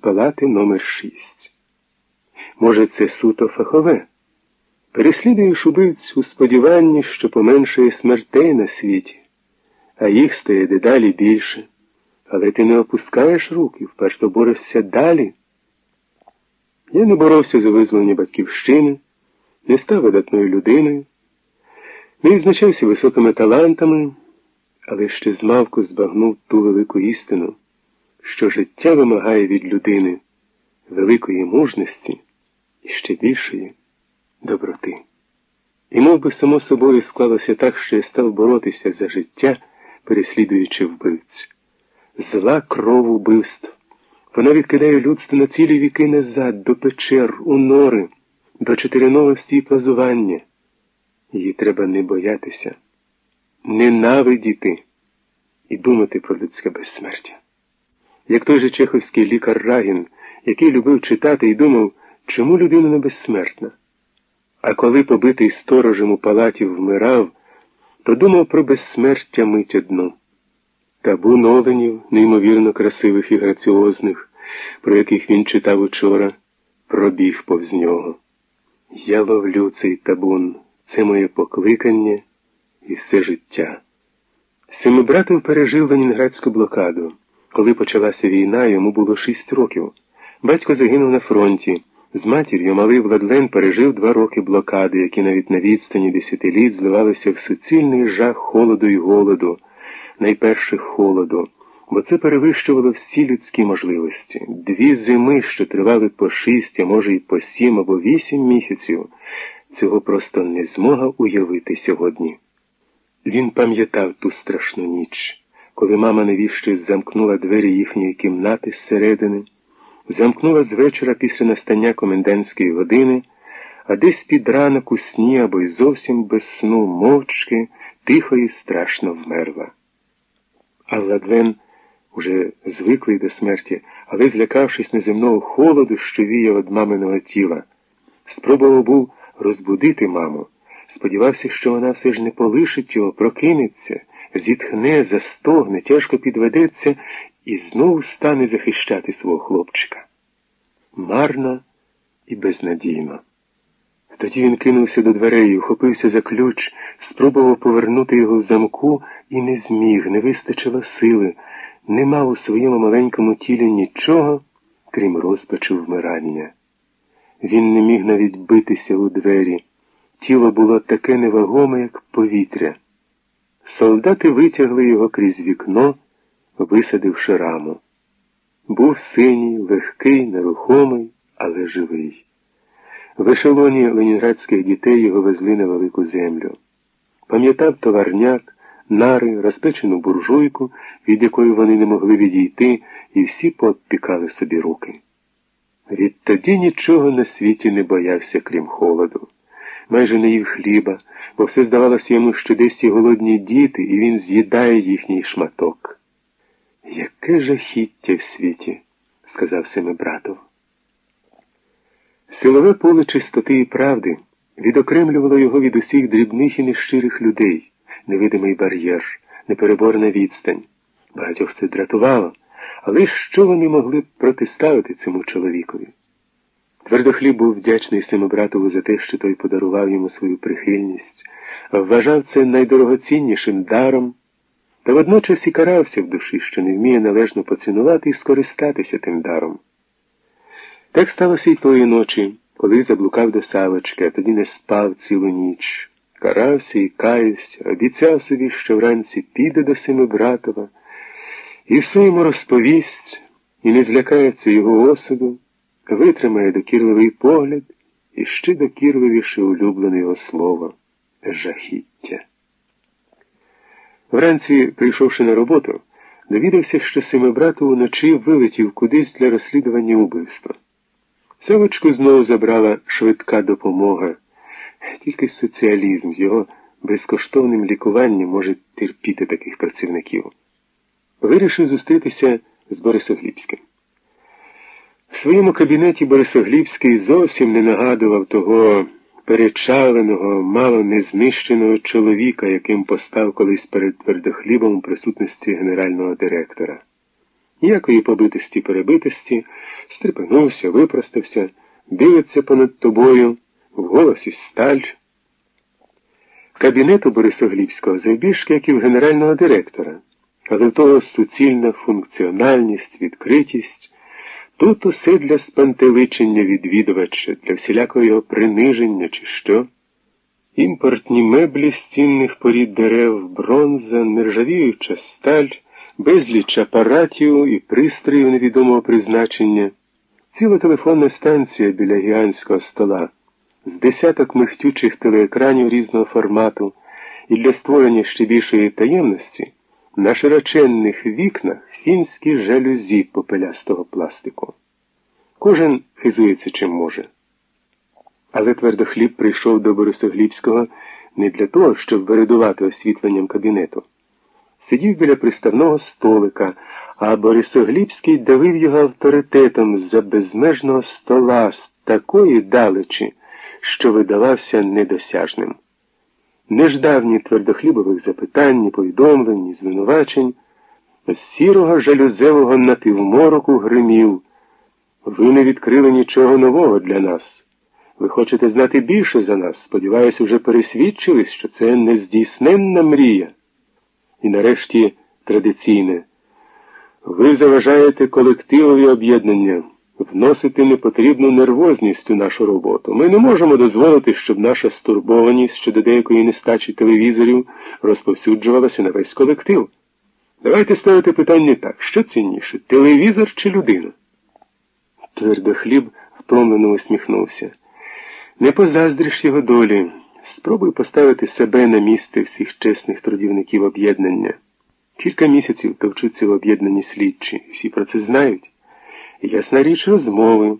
палати номер 6 Може, це суто фахове? Переслідуєш убивць у сподіванні, що поменшує смертей на світі, а їх стає дедалі більше. Але ти не опускаєш руки, вперто борешся далі. Я не боровся за визволення батьківщини, не став видатною людиною, не відзначався високими талантами, але ще змавку збагнув ту велику істину, що життя вимагає від людини великої мужності і ще більшої доброти. І мов би, само собою склалося так, що я став боротися за життя, переслідуючи вбивцю. Зла кров убивств. Вона відкидає людство на цілі віки назад, до печер, у нори, до чотириновості і плазування. Її треба не боятися, ненавидіти і думати про людське безсмертя. Як той же чеховський лікар Рагін, який любив читати і думав, чому людина не безсмертна. А коли побитий сторожем у палаті вмирав, то думав про безсмертя мить одну. Табун оленів, неймовірно красивих і граціозних, про яких він читав учора, пробіг повз нього. Я ловлю цей табун, це моє покликання і все життя. Семибратов пережив Ленінградську блокаду. Коли почалася війна, йому було шість років. Батько загинув на фронті. З матір'ю малий Владлен пережив два роки блокади, які навіть на відстані десятиліт зливалися в суцільний жах холоду і голоду, найперше холоду, бо це перевищувало всі людські можливості. Дві зими, що тривали по шість, а може й по сім або вісім місяців, цього просто не змога уявити сьогодні. Він пам'ятав ту страшну ніч, коли мама навіщо замкнула двері їхньої кімнати зсередини замкнула з вечора після настання комендантської години, а десь під ранок у сні або й зовсім без сну мовчки, тихо і страшно вмерла. А Владвен, уже звиклий до смерті, але злякавшись неземного холоду, що віяв від маминого тіла, спробував був розбудити маму, сподівався, що вона все ж не полишить його, прокинеться, зітхне, застогне, тяжко підведеться і знову стане захищати свого хлопчика. Марно і безнадійно. Тоді він кинувся до дверей, ухопився за ключ, спробував повернути його в замку і не зміг, не вистачило сили, не мав у своєму маленькому тілі нічого, крім розпачу вмирання. Він не міг навіть битися у двері. Тіло було таке невагоме, як повітря. Солдати витягли його крізь вікно висадивши раму. Був синій, легкий, нерухомий, але живий. В ешелоні ленінградських дітей його везли на велику землю. Пам'ятав товарняк, нари, розпечену буржуйку, від якої вони не могли відійти, і всі пообпікали собі руки. Відтоді нічого на світі не боявся, крім холоду. Майже не їв хліба, бо все здавалося йому, що десь ті голодні діти, і він з'їдає їхній шматок. Яке жахіття в світі, сказав Семибратов. Силове поле чистоти і правди відокремлювало його від усіх дрібних і нещирих людей, невидимий бар'єр, непереборна відстань. Багатьох це дратувало, але що вони могли протиставити цьому чоловікові? Твердохліб був вдячний Семибратову за те, що той подарував йому свою прихильність, вважав це найдорогоціннішим даром. Та водночас і карався в душі, що не вміє належно поцінувати і скористатися тим даром. Так сталося й тої ночі, коли заблукав до Савочки, а тоді не спав цілу ніч. Карався і каявся, обіцяв собі, що вранці піде до Семибратова, і все йому розповість, і не злякається його осуду, витримає докірливий погляд і ще докірливіше улюблене його слово жахіття. Вранці, прийшовши на роботу, довідався, що Семибрату уночі вилетів кудись для розслідування убивства. Савочку знову забрала швидка допомога. Тільки соціалізм з його безкоштовним лікуванням може терпіти таких працівників. Вирішив зустрітися з Борисоглібським. В своєму кабінеті Борисоглібський зовсім не нагадував того перечаленого, мало незнищеного чоловіка, яким постав колись перед твердохлібом у присутності генерального директора. ніякої побитості перебитості, стрепенувся, випростався, дивиться понад тобою, в голосі сталь. Кабінету Борисоглібського завбільшки, як і в генерального директора, але в того суцільна функціональність, відкритість. Тут усе для спантеличення відвідувача, для всілякого його приниження, чи що. Імпортні меблі з цінних порід дерев, бронза, нержавіюча сталь, безліч апаратів і пристроїв невідомого призначення, ціла телефонна станція біля гігантського стола, з десяток михтючих телеекранів різного формату. І для створення ще більшої таємності на широченних вікнах фінські жалюзі попелястого пластику. Кожен хизується чим може. Але твердохліб прийшов до Борисоглібського не для того, щоб виридувати освітленням кабінету. Сидів біля приставного столика, а Борисоглібський давив його авторитетом з-за безмежного стола з такої далечі, що видавався недосяжним. Не ждав ні твердохлібових запитань, ні повідомлень, ні звинувачень. Сірого жалюзевого напівмороку гримів. Ви не відкрили нічого нового для нас. Ви хочете знати більше за нас. Сподіваюся, вже пересвідчились, що це нездійсненна мрія. І нарешті традиційне. Ви заважаєте колективові об'єднання, вносите непотрібну нервозність у нашу роботу. Ми не можемо дозволити, щоб наша стурбованість щодо деякої нестачі телевізорів розповсюджувалася на весь колектив. Давайте ставити питання так, що цінніше, телевізор чи людина? Твердохліб втомлено усміхнувся. Не позаздриш його долі. Спробуй поставити себе на місце всіх чесних трудівників об'єднання. Кілька місяців товчуться в об'єднанні слідчі, всі про це знають. Ясна річ розмови.